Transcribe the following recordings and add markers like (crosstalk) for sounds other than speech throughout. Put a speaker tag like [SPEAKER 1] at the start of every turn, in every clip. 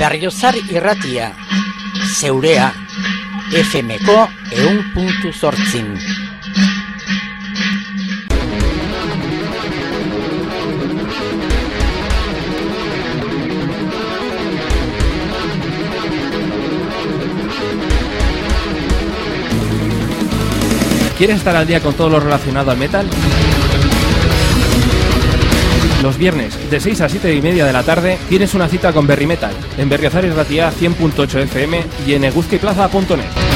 [SPEAKER 1] Berriozar irratia, zeurea, FMko eun puntu sortzin.
[SPEAKER 2] ¿Quieres estar al día con todo lo relacionado al metal? Los viernes, de 6 a 7 y media de la tarde, tienes una cita con Berry Metal, en Berriozar y Ratia 100.8 FM y en eguzquiplaza.net.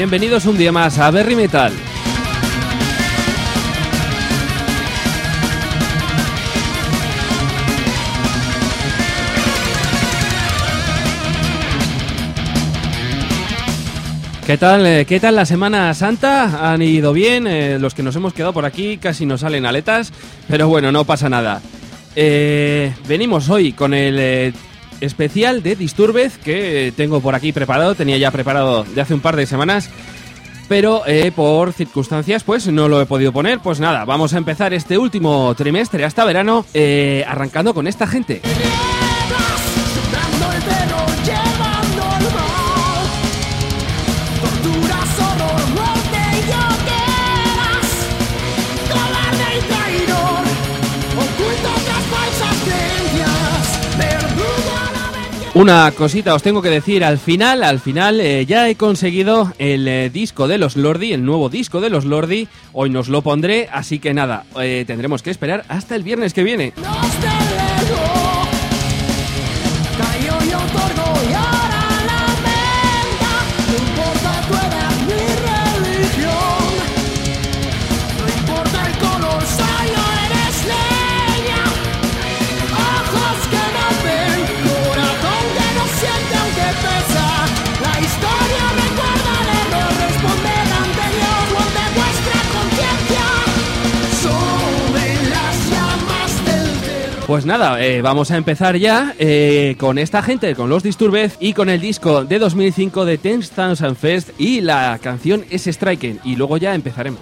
[SPEAKER 2] Bienvenidos un día más a Berry Metal. ¿Qué tal, eh, ¿Qué tal la Semana Santa? ¿Han ido bien? Eh, los que nos hemos quedado por aquí casi nos salen aletas, pero bueno, no pasa nada. Eh, venimos hoy con el especial de Disturbed que tengo por aquí preparado, tenía ya preparado de hace un par de semanas, pero eh, por circunstancias pues no lo he podido poner. Pues nada, vamos a empezar este último trimestre hasta verano eh, arrancando con esta gente. Una cosita os tengo que decir al final, al final eh, ya he conseguido el eh, disco de los Lordi, el nuevo disco de los Lordi, hoy nos lo pondré, así que nada, eh, tendremos que esperar hasta el viernes que viene. Pues nada, eh, vamos a empezar ya eh, con esta gente, con los Disturbed y con el disco de 2005 de Ten Thousand Fest y la canción es Striking y luego ya empezaremos.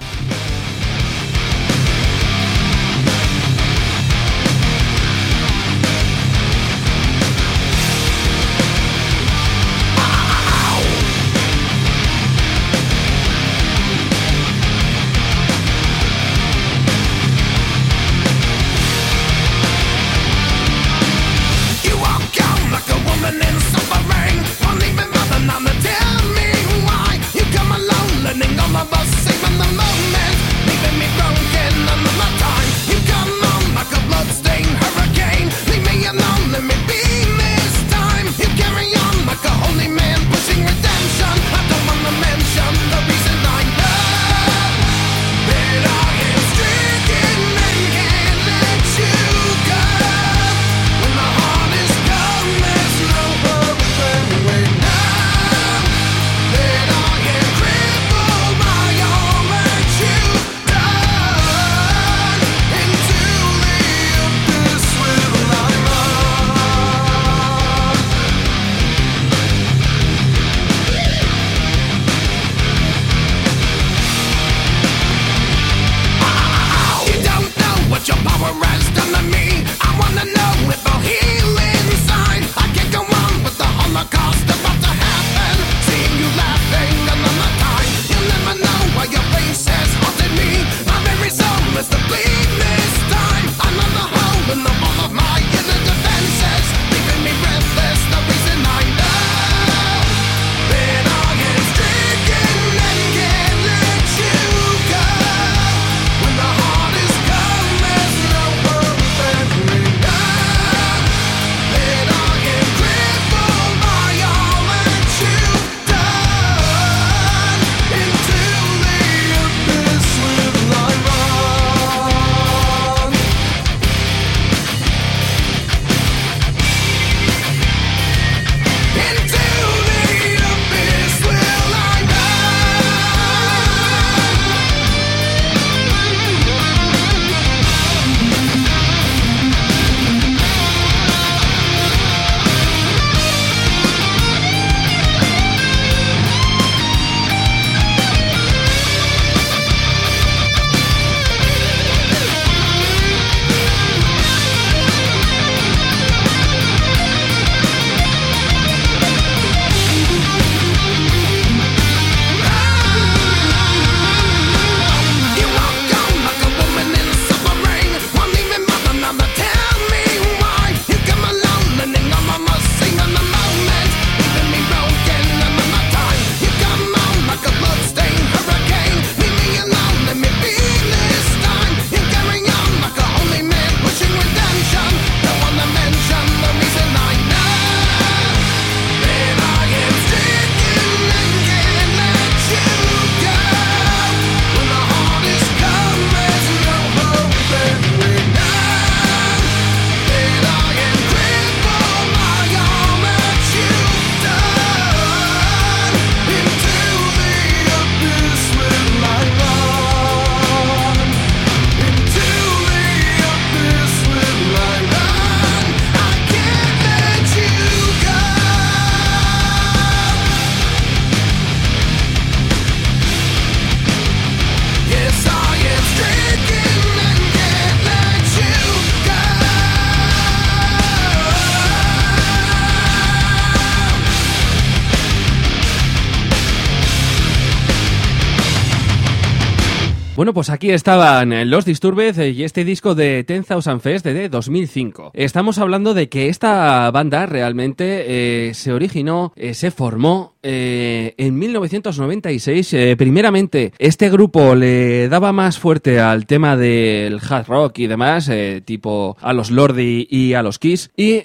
[SPEAKER 2] Bueno, pues aquí estaban eh, los Disturbed eh, y este disco de 10,000 Fest de 2005. Estamos hablando de que esta banda realmente eh, se originó, se formó en 1996. primeramente, este grupo le daba más fuerte al tema del hard rock y demás, tipo a los Lordi y a los Kiss. Y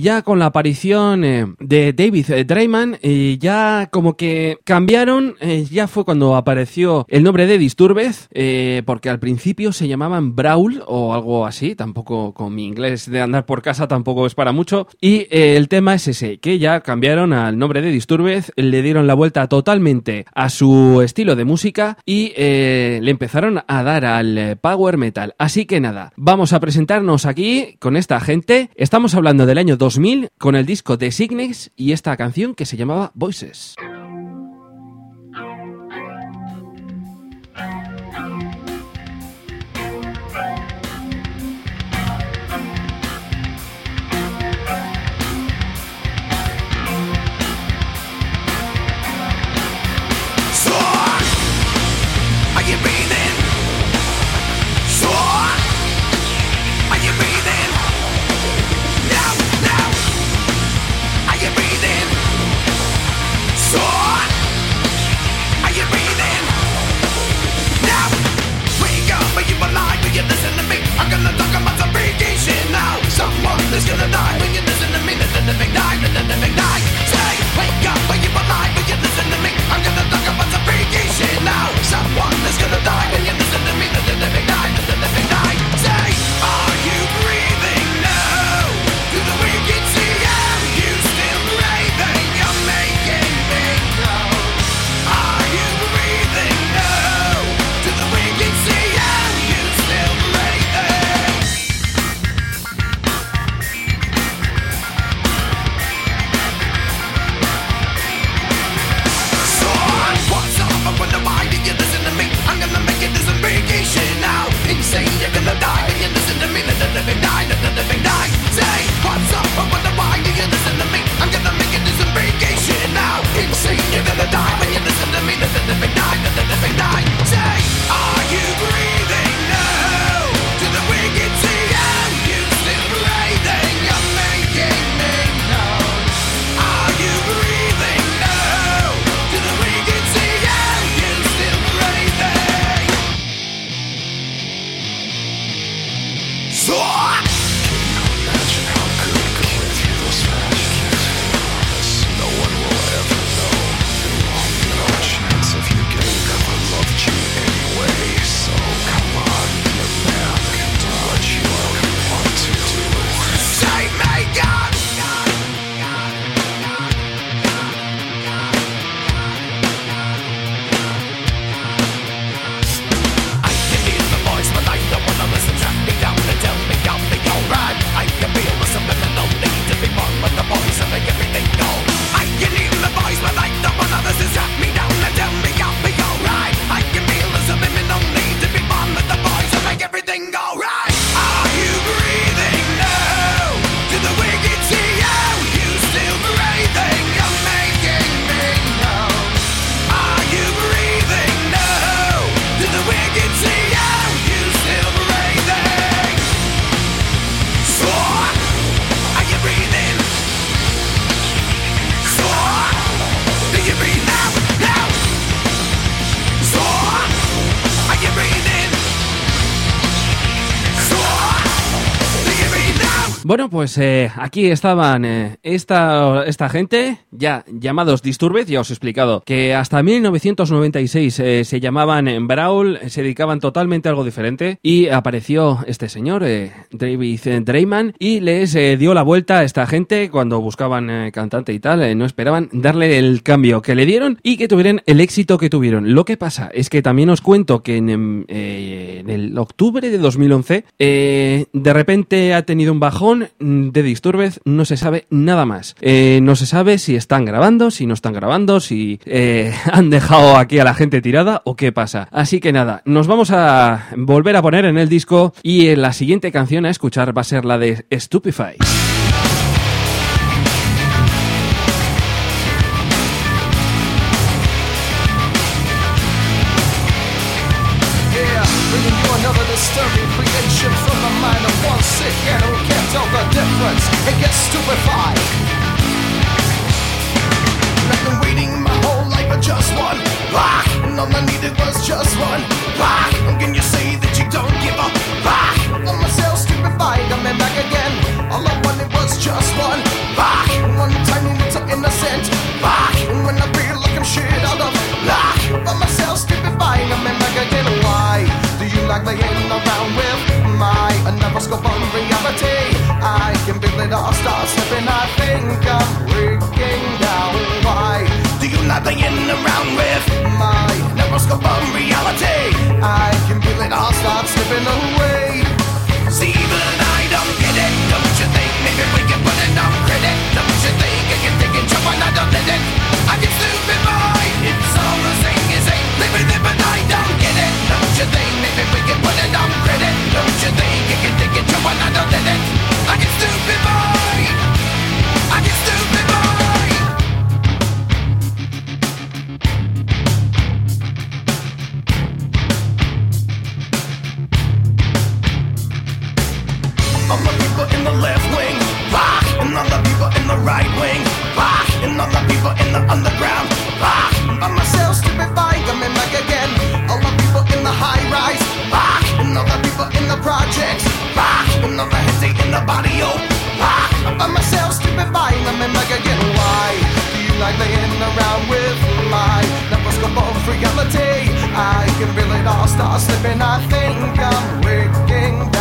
[SPEAKER 2] ya con la aparición de David Drayman, ya como que cambiaron, ya fue cuando apareció el nombre de Disturbed eh, porque al principio se llamaban Brawl o algo así, tampoco con mi inglés de andar por casa tampoco es para mucho. Y eh, el tema es ese, que ya cambiaron al nombre de Disturbed, le dieron la vuelta totalmente a su estilo de música y eh, le empezaron a dar al power metal. Así que nada, vamos a presentarnos aquí con esta gente. Estamos hablando del año 2000 con el disco de Signex y esta canción que se llamaba Voices. Pues eh, aquí estaban eh, esta, esta gente, ya llamados Disturbed, ya os he explicado, que hasta 1996 eh, se llamaban Brawl, se dedicaban totalmente a algo diferente, y apareció este señor, David Drayman, y les dio la vuelta a esta gente cuando buscaban cantante y tal, no esperaban darle el cambio que le dieron y que tuvieran el éxito que tuvieron. Lo que pasa es que también os cuento que en, en el octubre de 2011, de repente ha tenido un bajón, de Disturbed no se sabe nada más. Eh, no se sabe si están grabando, si no están grabando, si eh, (laughs) han dejado aquí a la gente tirada o qué pasa. Así que nada, nos vamos a volver a poner en el disco y la siguiente canción a escuchar va a ser la de Stupefy.
[SPEAKER 3] Just one rock. Can you say that you don't give a rock? I'm myself stupefied, I'm back again. All I wanted was just one rock, one tiny little innocent rock. And when I feel like I'm shit out of luck, I'm myself stupefied, I'm back again. Why do you like laying around with my another scope on reality? I can feel it all start slipping. I think I'm neuroscope on reality? I can feel it all start slipping away. In the underground, myself, back again. All the people in the high rise, and all the people in the projects, and all the heads in the body, oh, myself, back again. Why do you like around with of reality? I can feel it all start slipping. I think I'm breaking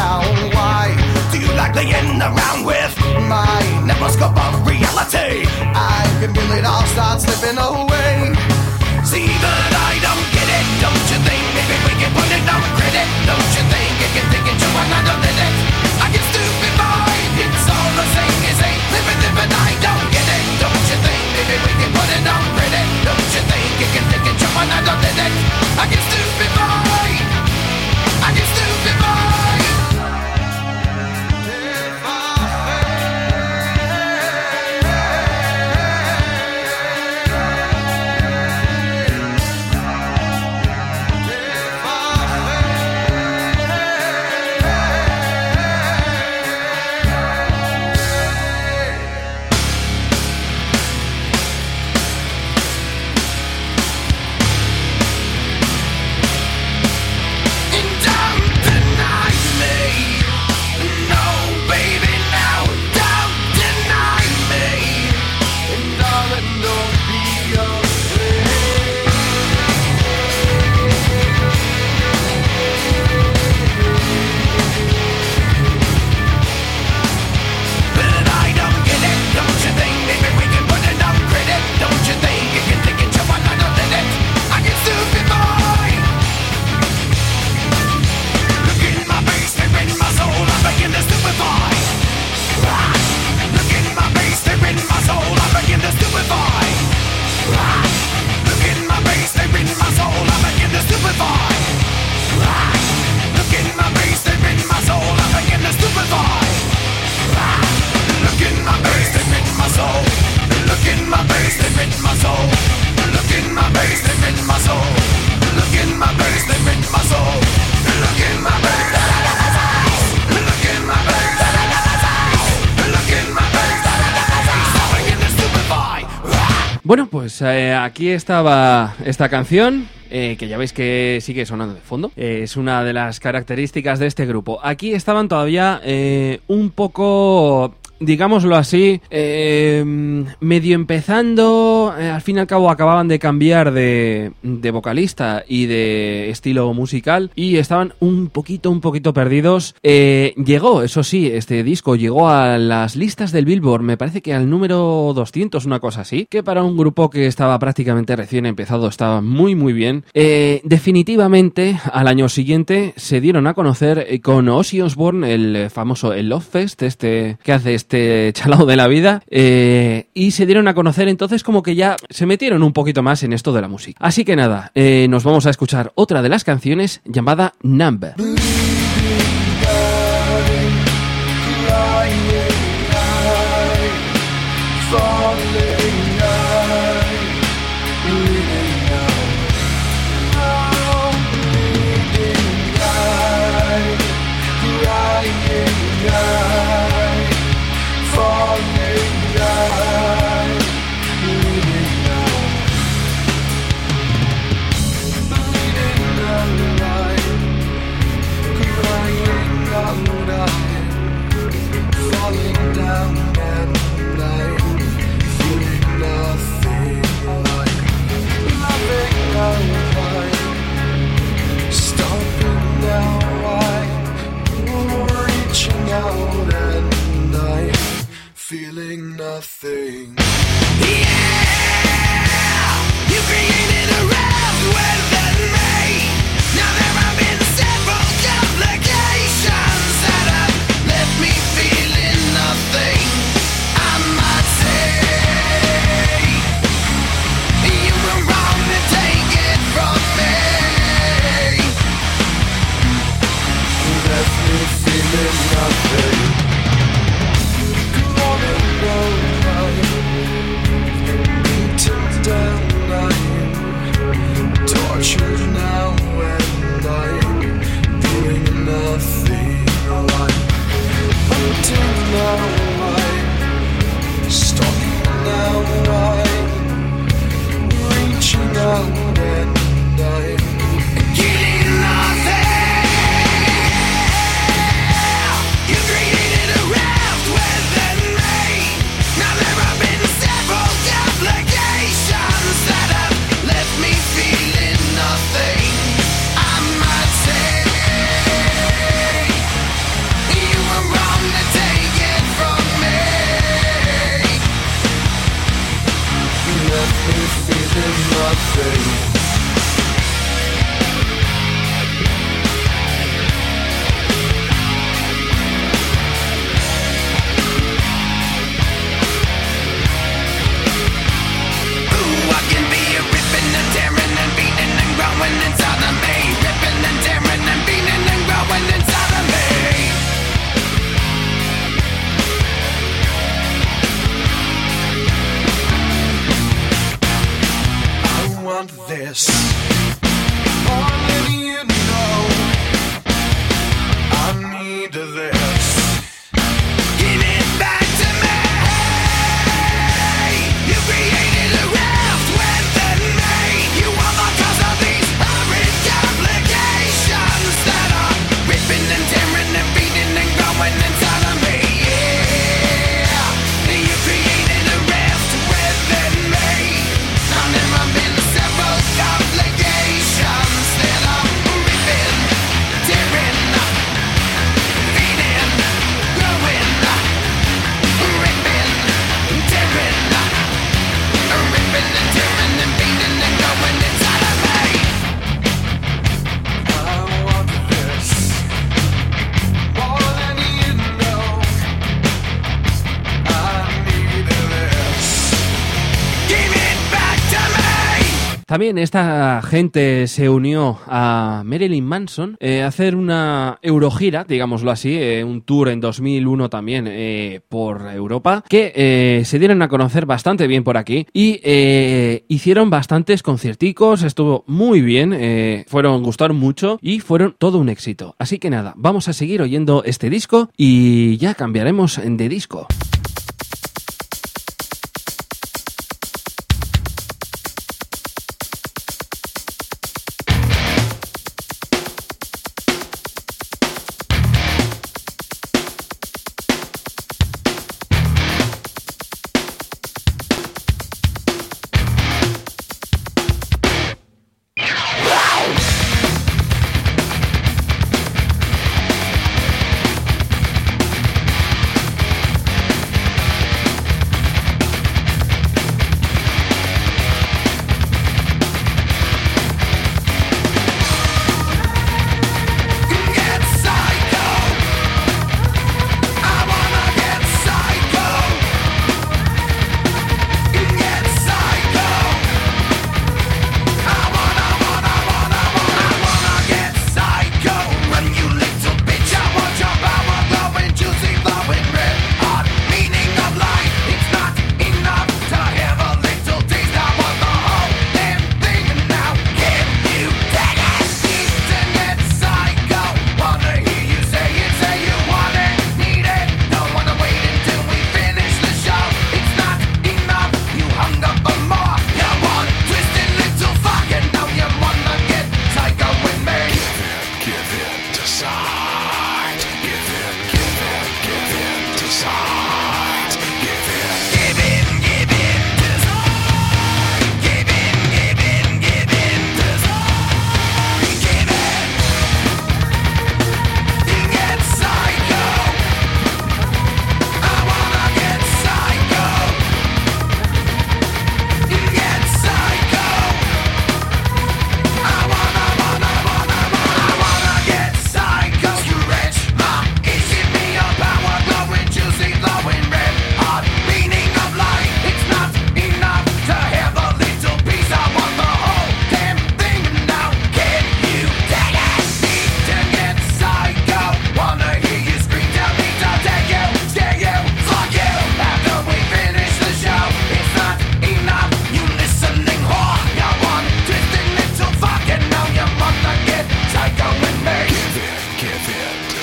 [SPEAKER 3] like laying around with my neuroscope of reality? I can feel it all start slipping away. See that I don't get it. Don't you think maybe we can put it on credit? Don't you think you can take it to another minute? I get stupid mind. It's all the same as ain't living it, but I don't get it. Don't you think maybe we can put it on credit? Don't you think you can take it to another minute?
[SPEAKER 2] Pues eh, aquí estaba esta canción. eh, que ya veis que sigue sonando de fondo. Eh, es una de las características de este grupo. Aquí estaban todavía un poco digámoslo así, eh, medio empezando, eh, al fin y al cabo acababan de cambiar de, de vocalista y de estilo musical y estaban un poquito, un poquito perdidos. Eh, llegó, eso sí, este disco llegó a las listas del Billboard, me parece que al número 200, una cosa así, que para un grupo que estaba prácticamente recién empezado estaba muy, muy bien. Definitivamente, al año siguiente se dieron a conocer con Ozzy Osbourne, el famoso el Love Fest, este que hace este chalao de la vida, eh, y se dieron a conocer entonces como que ya se metieron un poquito más en esto de la música. Así que nada, eh, nos vamos a escuchar otra de las canciones llamada Number. También esta gente se unió a Marilyn Manson eh, a hacer una Eurogira, digámoslo así, eh, un tour en 2001 también eh, por Europa, que se dieron a conocer bastante bien por aquí y hicieron bastantes concierticos, estuvo muy bien, fueron, gustaron mucho y fueron todo un éxito. Así que nada, vamos a seguir oyendo este disco y ya cambiaremos de disco.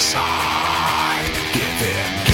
[SPEAKER 3] side. Give in.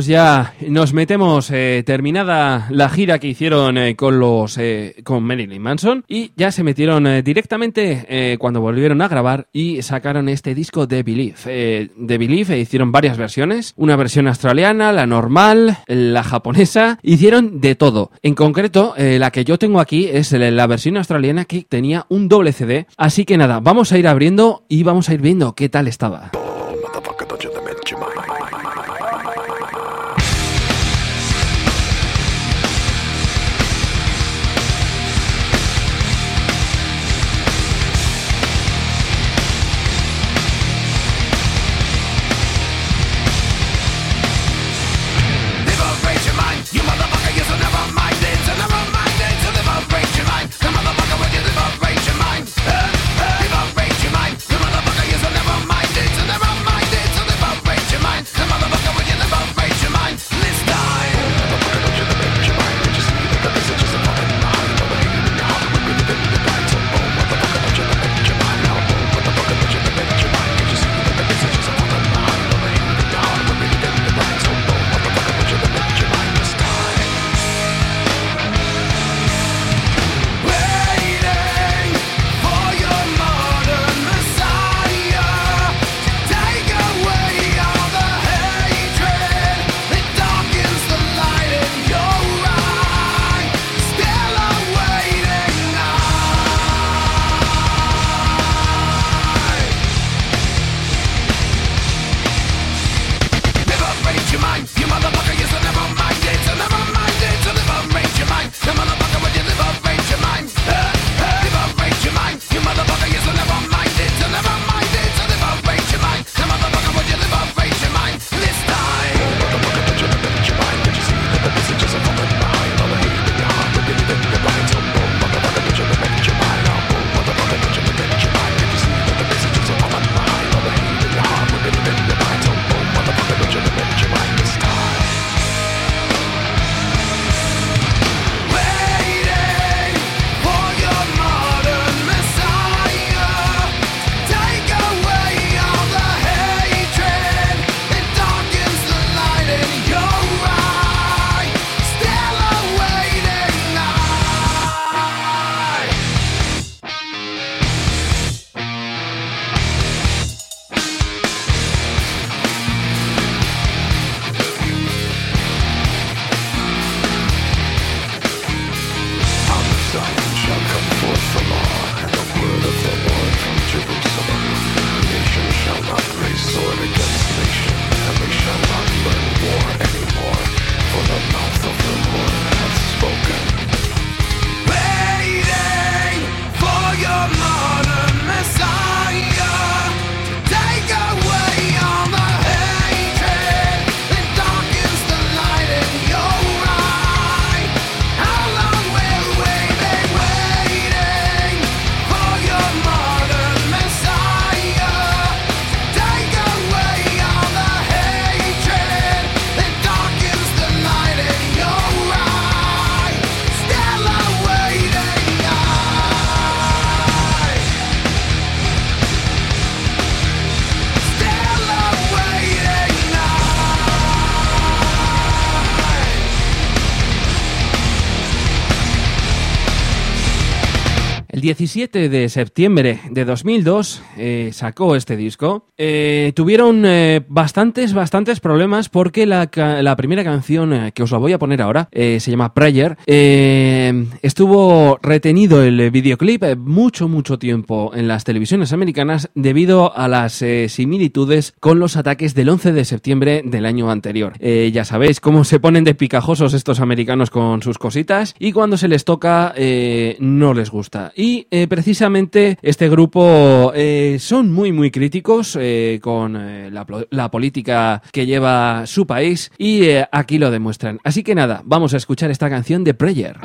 [SPEAKER 3] Pues ya nos metemos eh, terminada la gira que hicieron eh, con los eh, con Marilyn Manson y ya se metieron eh, directamente cuando volvieron a grabar y sacaron este disco de Belief. de Belief hicieron varias versiones, una versión australiana, la normal, la japonesa, hicieron de todo. En concreto, la que yo tengo aquí es la versión australiana que tenía un doble CD, así que nada, vamos a ir abriendo y vamos a ir viendo qué tal estaba. 17 de septiembre de 2002 eh, sacó este disco, eh, tuvieron eh, bastantes, bastantes problemas porque la, primera canción que os la voy a poner ahora, se llama Prayer, estuvo retenido el videoclip mucho, mucho tiempo en las televisiones americanas debido a las similitudes con los ataques del 11 de septiembre del año anterior. ya sabéis cómo se ponen de picajosos estos americanos con sus cositas y cuando se les toca no les gusta. Y precisamente este grupo son muy, muy críticos eh, con eh, la, la, política que lleva su país y eh, aquí lo demuestran. Así que nada, vamos a escuchar esta canción de Prayer.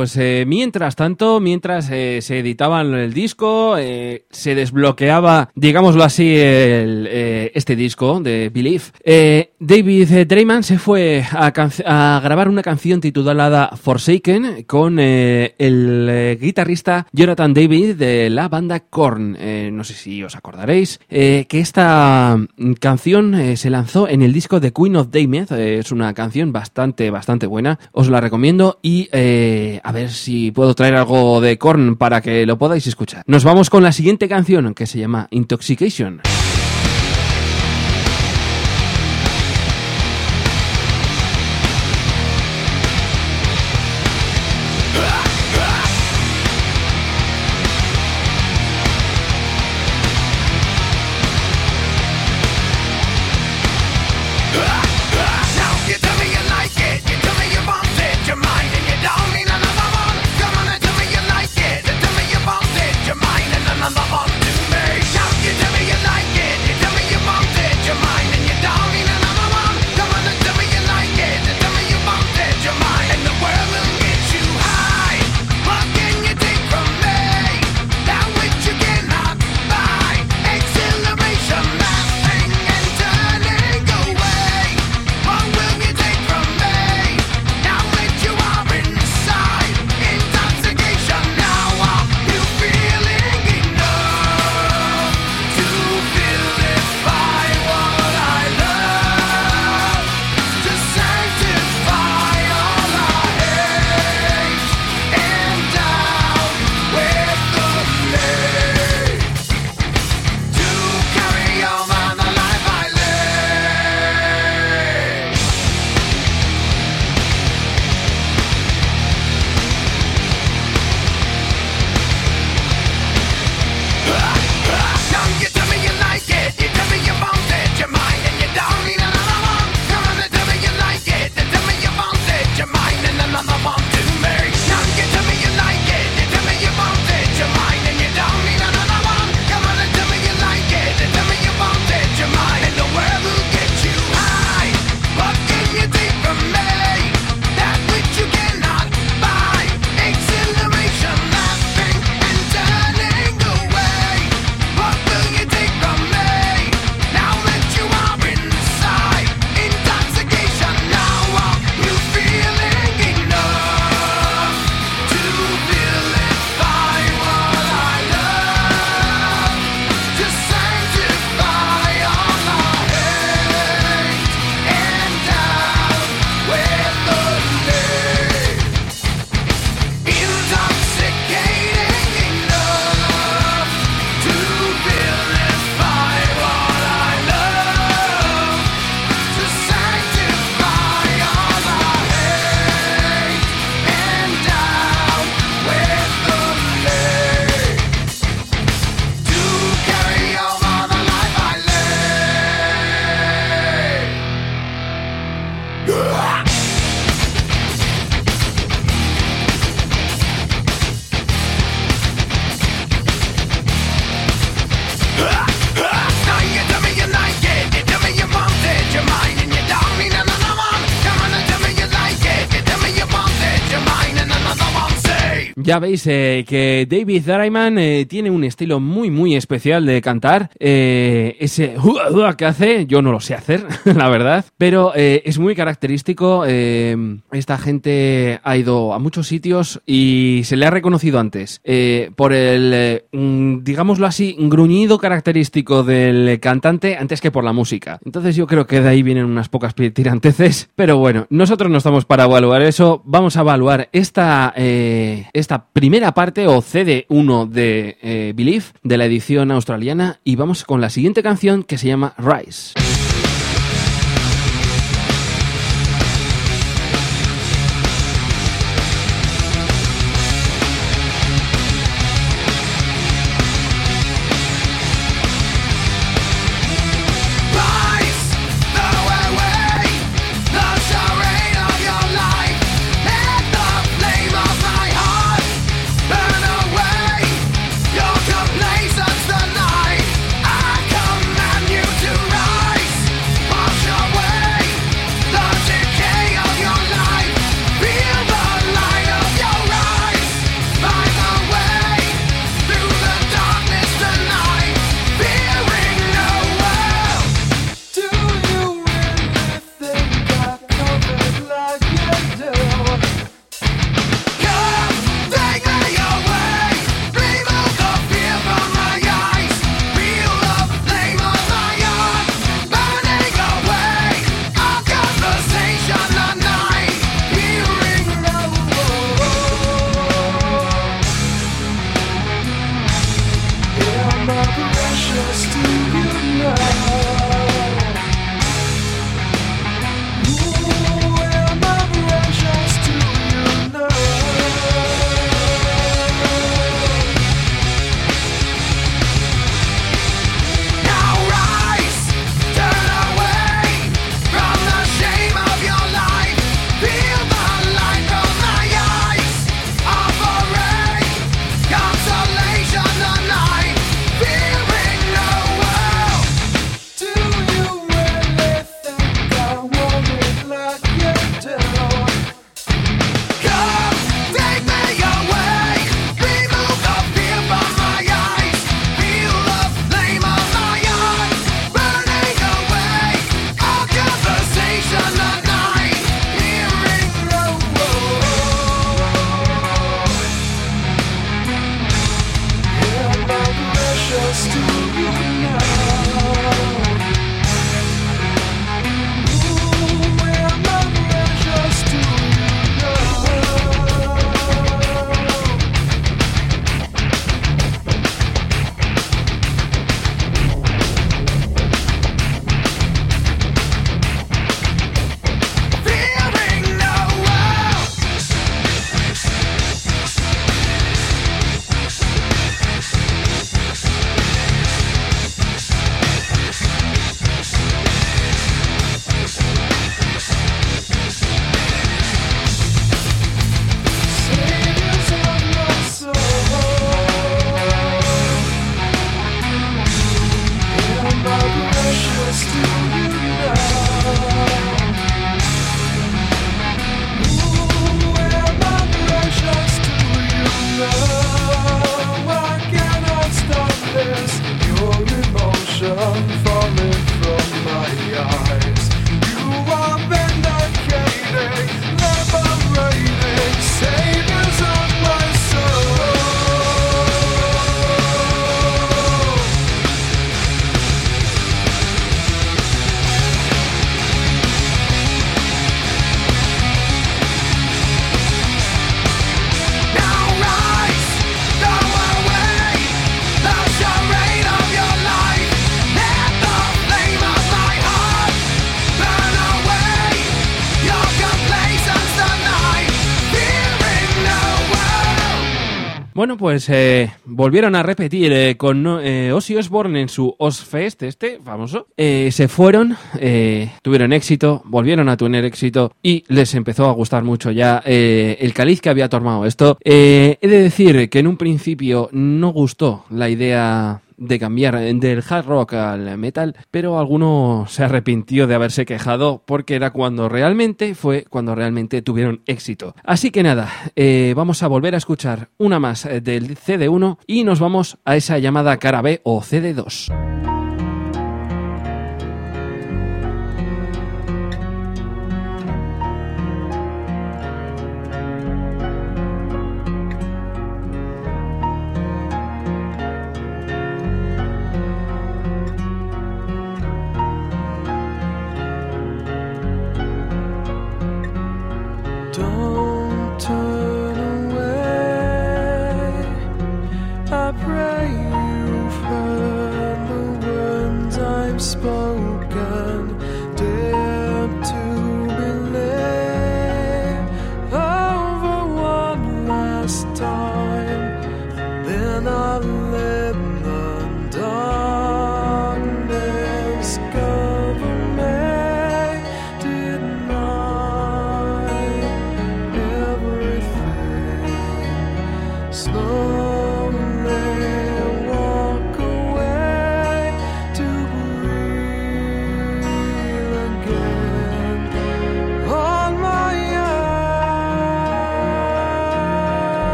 [SPEAKER 3] Pues eh, mientras tanto, mientras eh, se editaban el disco, eh, se desbloqueaba, digámoslo así, el, eh, este disco de Believe, eh, David Drayman se fue a, grabar una canción titulada Forsaken con eh, el eh, guitarrista Jonathan David de la banda Korn. Eh, no sé si os acordaréis que esta canción se lanzó en el disco de Queen of Damned. Es una canción bastante, bastante buena. Os la recomiendo y a ver si puedo traer algo de Korn para que lo podáis escuchar. Nos vamos con la siguiente canción que se llama Intoxication. Ya veis eh, que David Drayman eh, tiene un estilo muy muy especial de cantar. Eh, ese que hace, yo no lo sé hacer, (laughs) la verdad, pero eh, es muy característico. esta gente ha ido a muchos sitios y se le ha reconocido antes por el, digámoslo así, gruñido característico del cantante antes que por la música. Entonces yo creo que de ahí vienen unas pocas tiranteces, pero bueno, nosotros no estamos para evaluar eso, vamos a evaluar esta, eh, primera parte o CD1 de eh, Believe de la edición australiana y vamos con la siguiente canción que se llama. Rise,
[SPEAKER 2] Bueno, pues eh, volvieron a repetir eh, con eh, Ozzy Osbourne en su Ozfest, este famoso. Eh, se fueron, tuvieron éxito, volvieron a tener éxito y les empezó a gustar mucho ya el caliz que había tomado esto. He de decir que en un principio no gustó la idea de cambiar del hard rock al metal, pero alguno se arrepintió de haberse quejado porque era cuando realmente fue cuando realmente tuvieron éxito. Así que nada, eh, vamos a volver a escuchar una más eh, del CD1 y nos vamos a esa llamada cara B o CD2.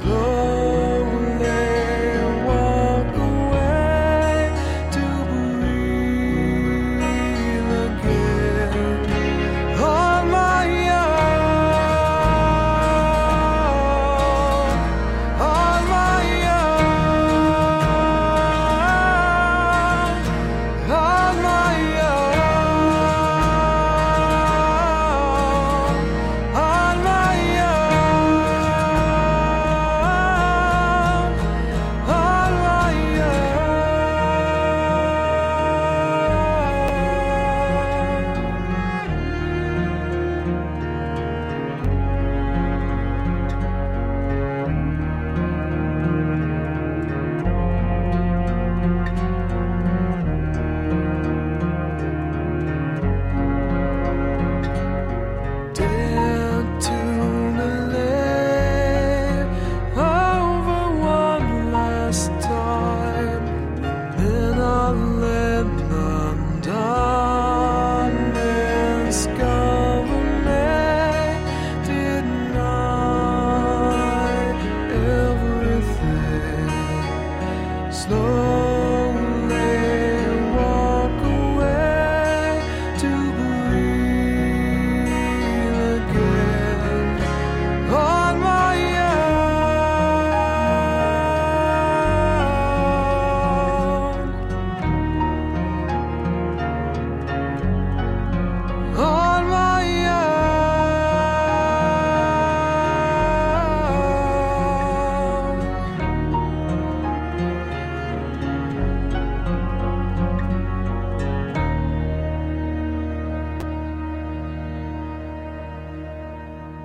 [SPEAKER 4] slow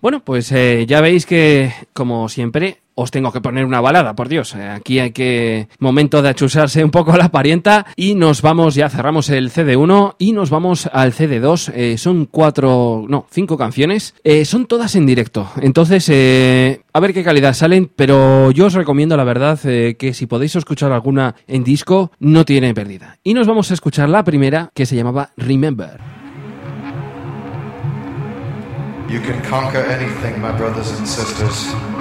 [SPEAKER 2] Bueno, pues eh, ya veis que, como siempre, os tengo que poner una balada, por Dios. Eh, aquí hay que... Momento de achusarse un poco la parienta y nos vamos, ya cerramos el CD1 y nos vamos al CD2. Eh, son cuatro, no, cinco canciones. Eh, son todas en directo. Entonces, eh, a ver qué calidad salen, pero yo os recomiendo, la verdad, eh, que si podéis escuchar alguna en disco, no tiene pérdida. Y nos vamos a escuchar la primera, que se llamaba Remember.
[SPEAKER 5] You can conquer anything, my brothers and sisters.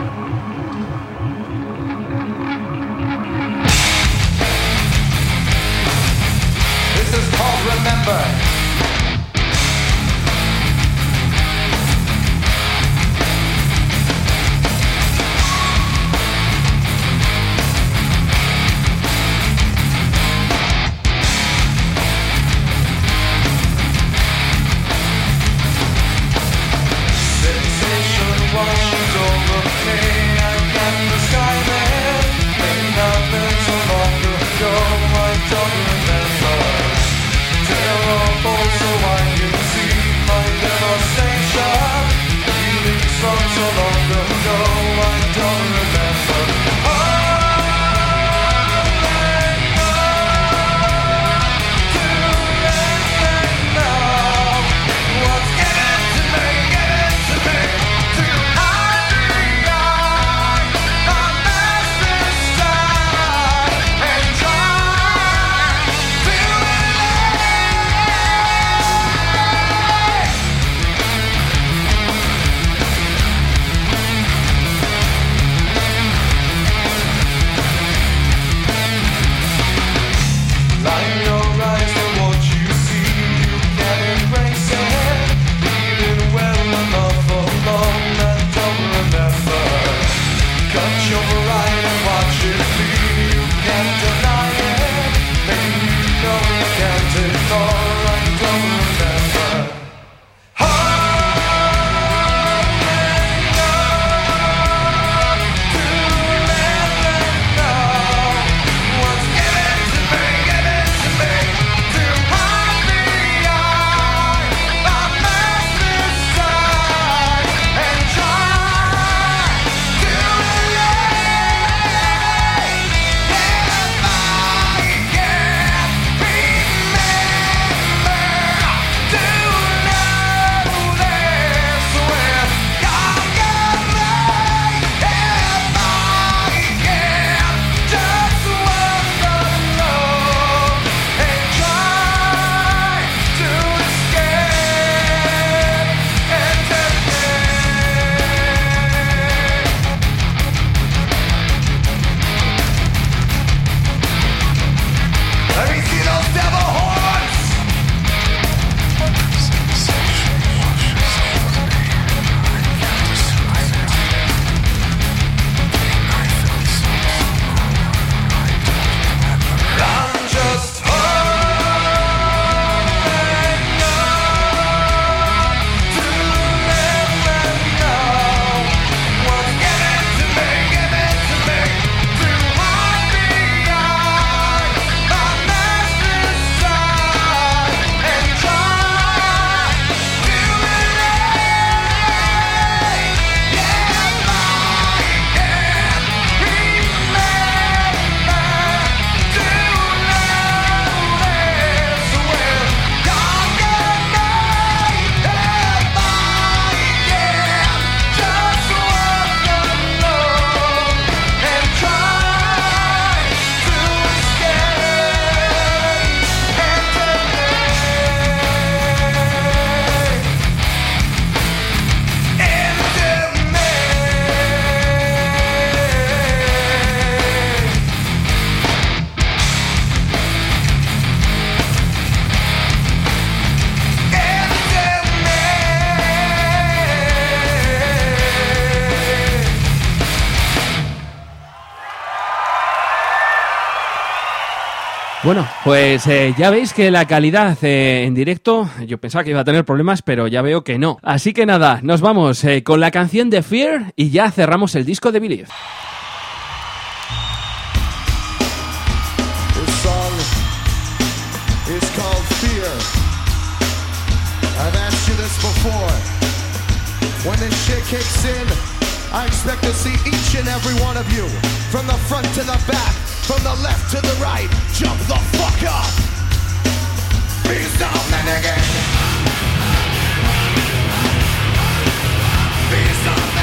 [SPEAKER 2] Bueno, pues eh, ya veis que la calidad eh, en directo, yo pensaba que iba a tener problemas, pero ya veo que no. Así que nada, nos vamos eh, con la canción de Fear y ya cerramos el disco de Believe.
[SPEAKER 3] Kicks in, I expect to see each and every one of you, from the front to the back, from the left to the right, jump the fuck up. Be something again. Be something again.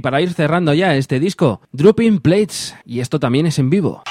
[SPEAKER 2] Y para ir cerrando ya este disco, Drooping Plates, y esto también es en vivo.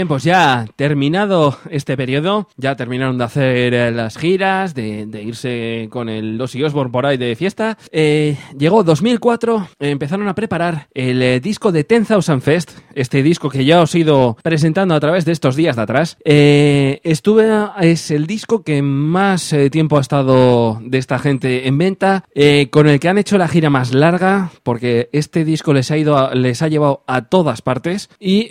[SPEAKER 3] Bien, pues ya terminado este periodo, ya terminaron de hacer eh, las giras, de, irse con el Ozzy Osbourne por ahí de fiesta. Eh, llegó 2004, eh, empezaron a preparar el eh, disco de 10,000 Fest, este disco que ya os he ido presentando a través de estos días de atrás. Estuve, es el disco que más tiempo ha estado de esta gente en venta, con el que han hecho la gira más larga, porque este disco les ha ido, les ha llevado a todas partes y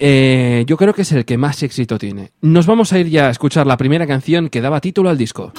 [SPEAKER 3] yo creo que es el que más éxito tiene. Nos vamos a ir ya a escuchar la primera canción que daba título al disco.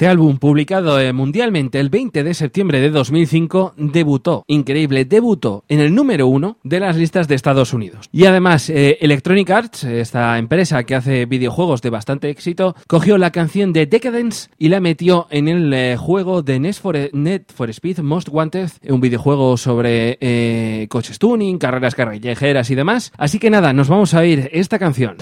[SPEAKER 3] Este álbum, publicado eh, mundialmente el 20 de septiembre de 2005, debutó, increíble, debutó en el número uno de las listas de Estados Unidos. Y además, eh, Electronic Arts, esta empresa que hace videojuegos de bastante éxito, cogió la canción de Decadence y la metió en el eh, juego de Net for, Speed Most Wanted, un videojuego sobre coches tuning, carreras carrilleras y demás. Así que nada, nos vamos a ir esta canción.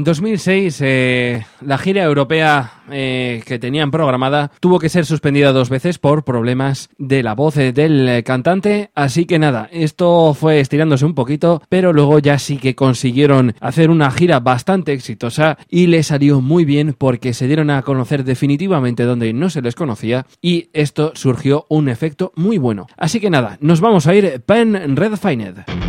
[SPEAKER 3] En 2006, eh, la gira europea eh, que tenían programada tuvo que ser suspendida dos veces por problemas de la voz eh, del cantante. Así que nada, esto fue estirándose un poquito, pero luego ya sí que consiguieron hacer una gira bastante exitosa y le salió muy bien porque se dieron a conocer definitivamente donde no se les conocía y esto surgió un efecto muy bueno. Así que nada, nos vamos a ir Pen Redfined.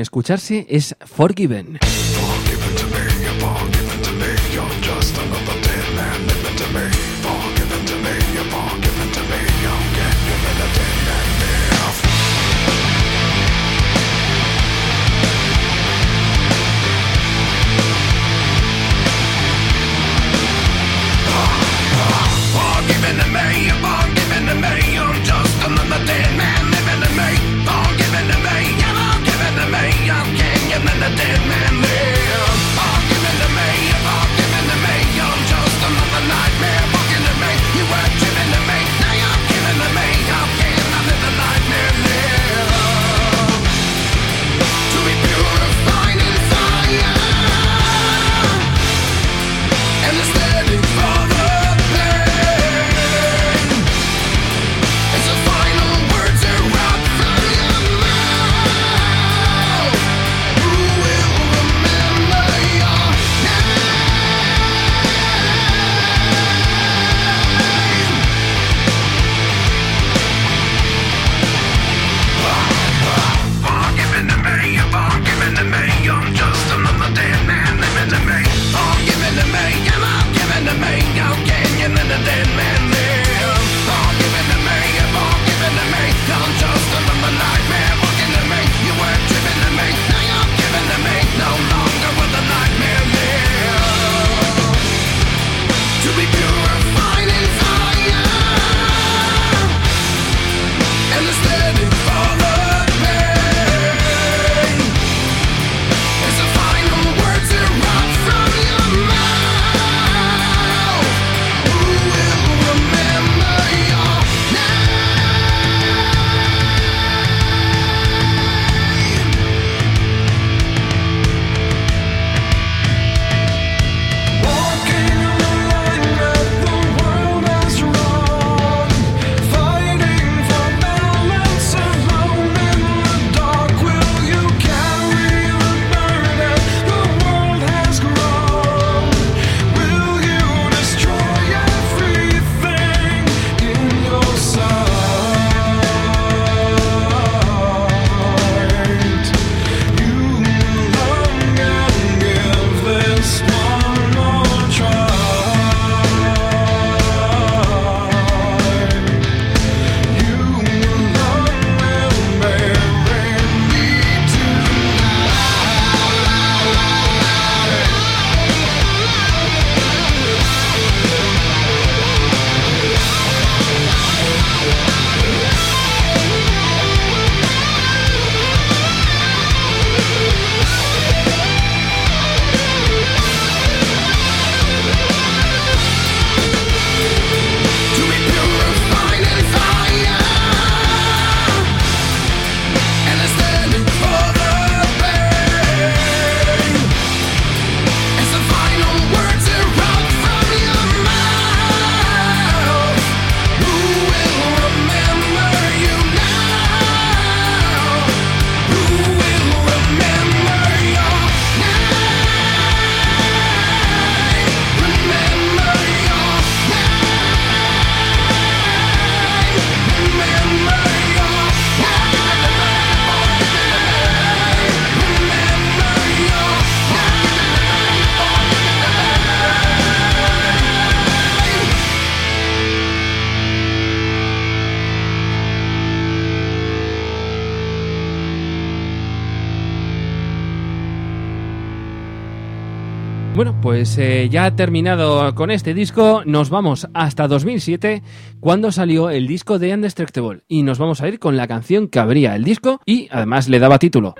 [SPEAKER 3] escucharse es Forgiven. pues eh, ya terminado con este disco, nos vamos hasta 2007, cuando salió el disco de Undestructible. Y nos vamos a ir con la canción que abría el disco y además le daba título.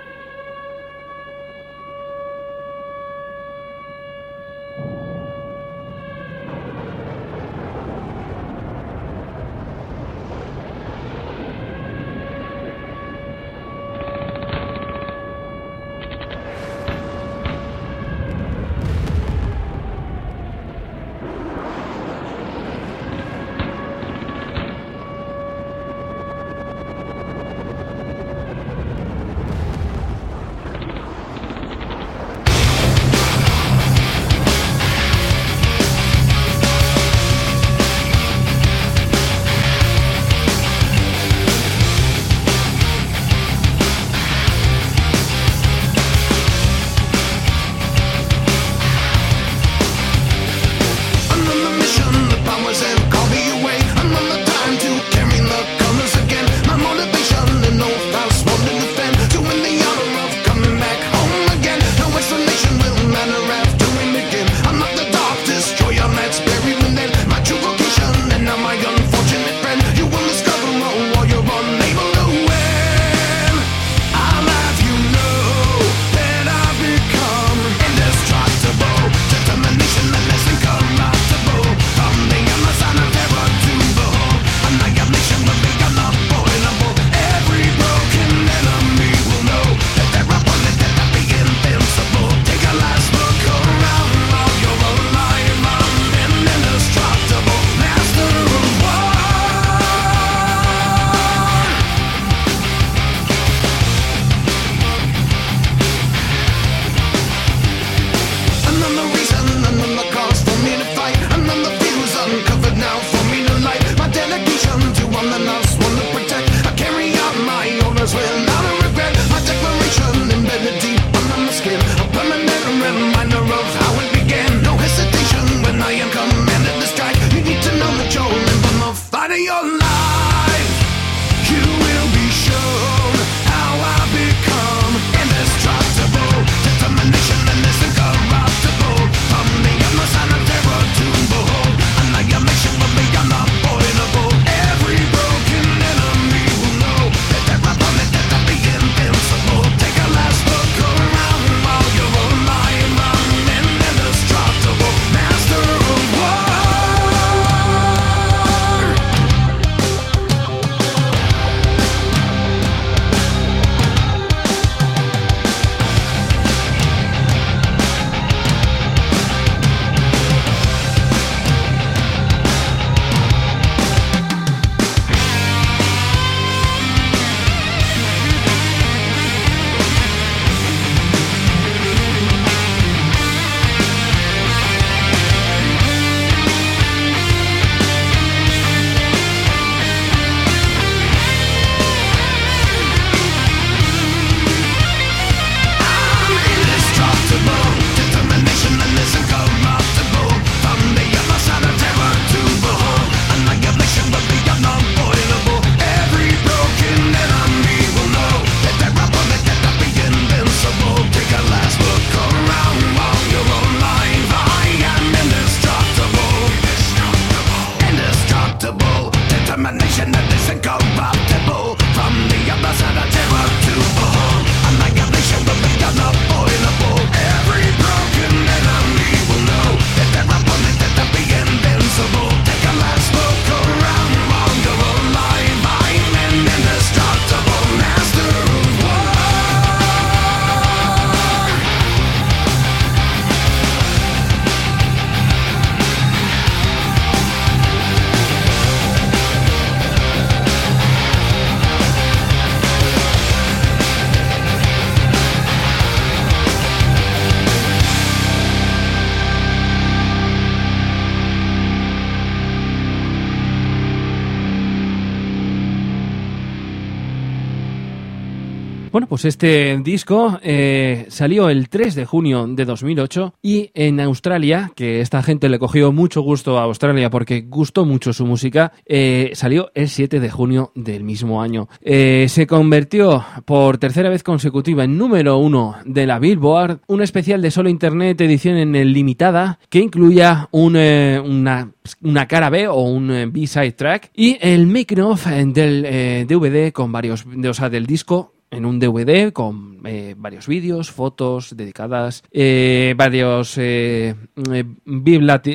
[SPEAKER 2] Pues este disco eh, salió el 3 de junio de 2008 y en Australia, que esta gente le cogió mucho gusto a Australia porque gustó mucho su música, eh, salió el 7 de junio del mismo año. Eh, se convirtió por tercera vez consecutiva en número uno de la Billboard, un especial de solo internet edición en limitada que incluía un, una, una cara B o un B-side track y el making of del DVD con varios, de- o sea, del disco en un DVD con eh, varios vídeos, fotos dedicadas, eh, varios eh, eh,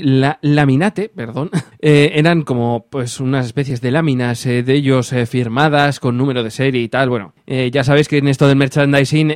[SPEAKER 2] la- laminate, perdón, (laughs) eh, eran como pues unas especies de láminas de ellos firmadas con número de serie y tal. Bueno, ya sabéis que en esto del merchandising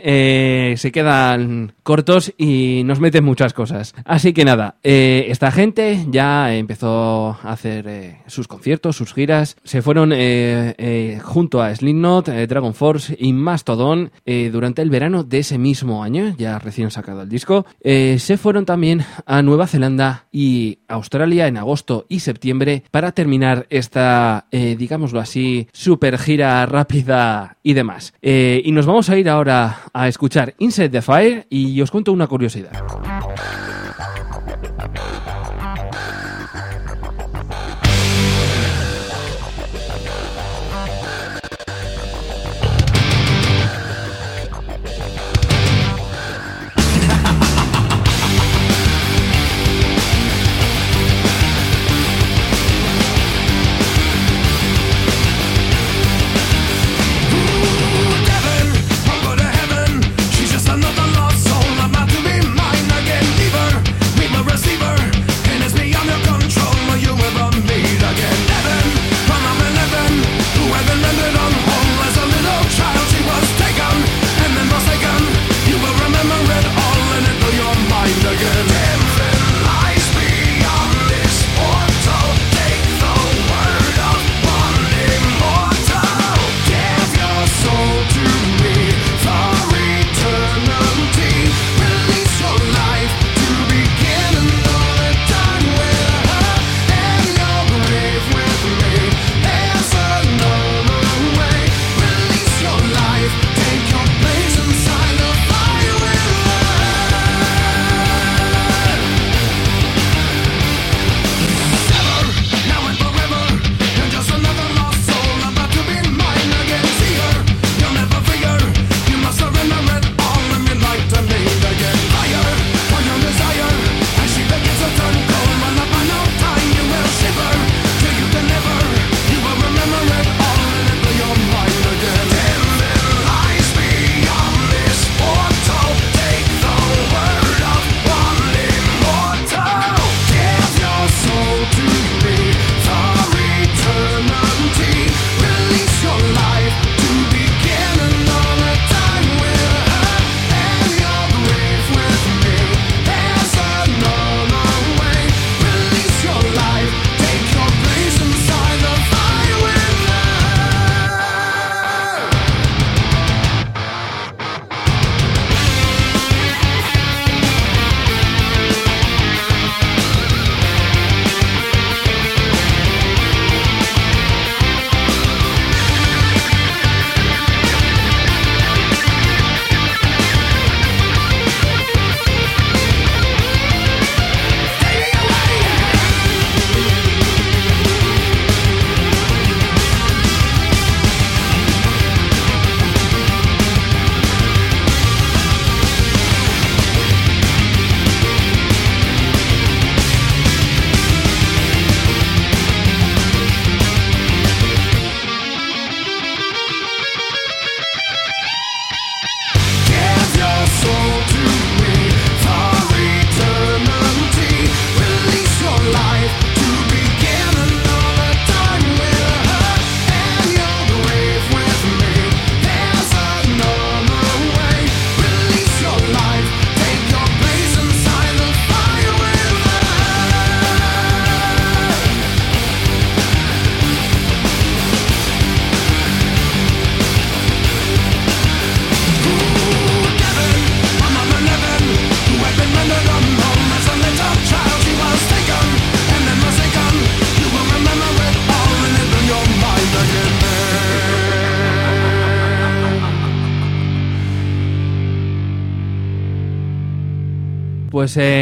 [SPEAKER 2] se quedan cortos y nos meten muchas cosas. Así que nada, eh, esta gente ya empezó a hacer eh, sus conciertos, sus giras, se fueron eh, junto a Slipknot, Dragon Force y Mastodon durante el verano de ese mismo año, ya recién sacado el disco. Se fueron también a Nueva Zelanda y Australia en agosto y septiembre para terminar esta, digámoslo así, super gira rápida y demás. Y nos vamos a ir ahora a escuchar Inside the Fire y os cuento una curiosidad.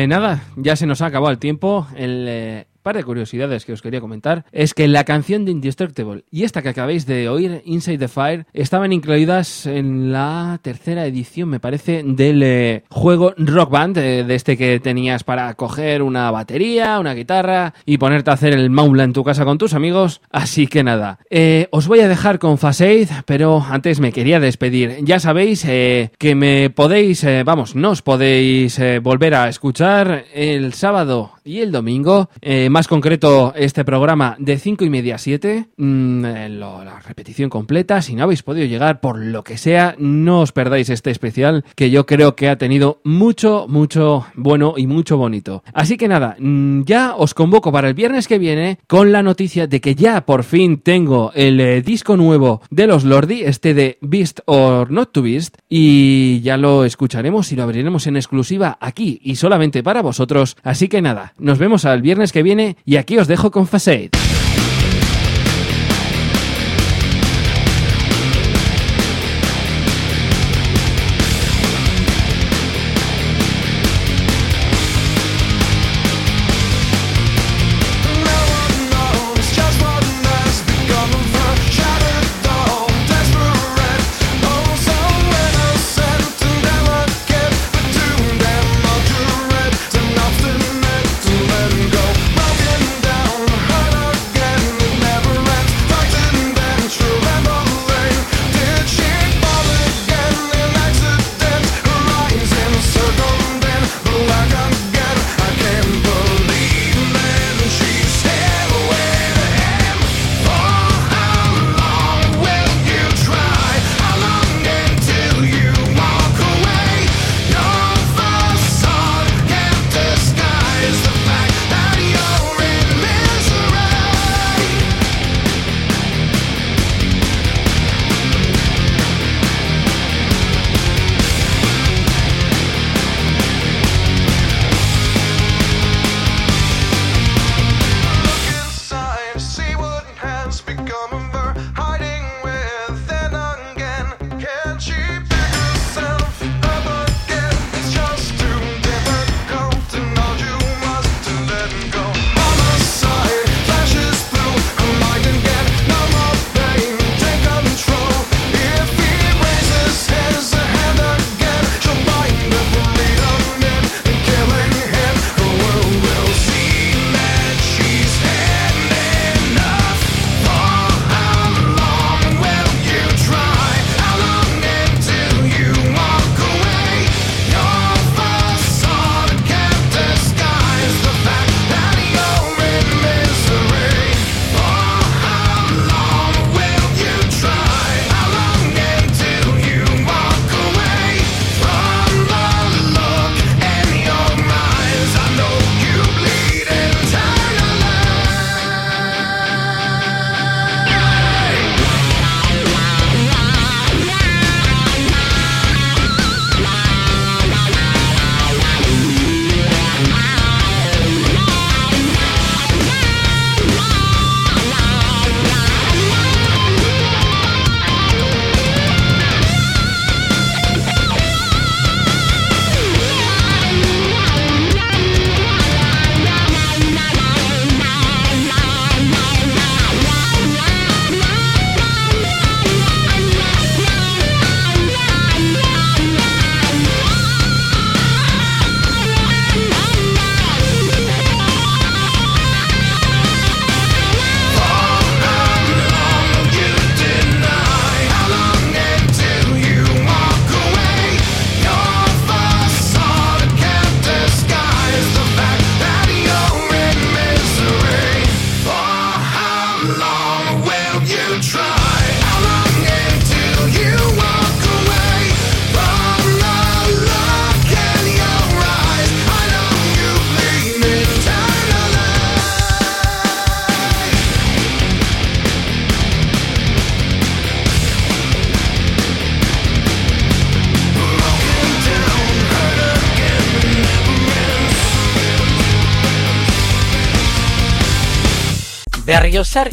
[SPEAKER 3] Nada, ya se nos ha acabado el tiempo. El eh, par de curiosidades que os quería comentar es que la canción de Indestructible y esta que acabáis de oír, Inside the Fire, estaban incluidas en la tercera edición, me parece, del eh, juego Rock Band, eh, de este que tenías para coger una batería, una guitarra y ponerte a hacer el maula en tu casa con tus amigos. Así que nada, eh, os voy a dejar con Faseid, pero antes me quería despedir. Ya sabéis que me podéis, vamos, nos podéis eh, volver a escuchar el sábado y el domingo, eh, más concreto este programa de 5 y media a 7, mm, eh, la repetición completa, si no habéis podido llegar por lo que sea, no os perdáis este especial que yo creo que ha tenido mucho, mucho bueno y mucho bonito. Así que nada, mm, ya os convoco para el viernes que viene con la noticia de que ya por fin tengo el eh, disco nuevo de los Lordi, este de Beast or Not to Beast, y ya lo escucharemos y lo abriremos en exclusiva aquí y solamente para vosotros. Así que nada, nos vemos al viernes que viene y aquí os dejo con Facade.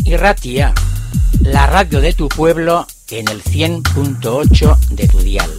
[SPEAKER 1] Y Ratia, la radio de tu pueblo en el 100.8 de tu dial.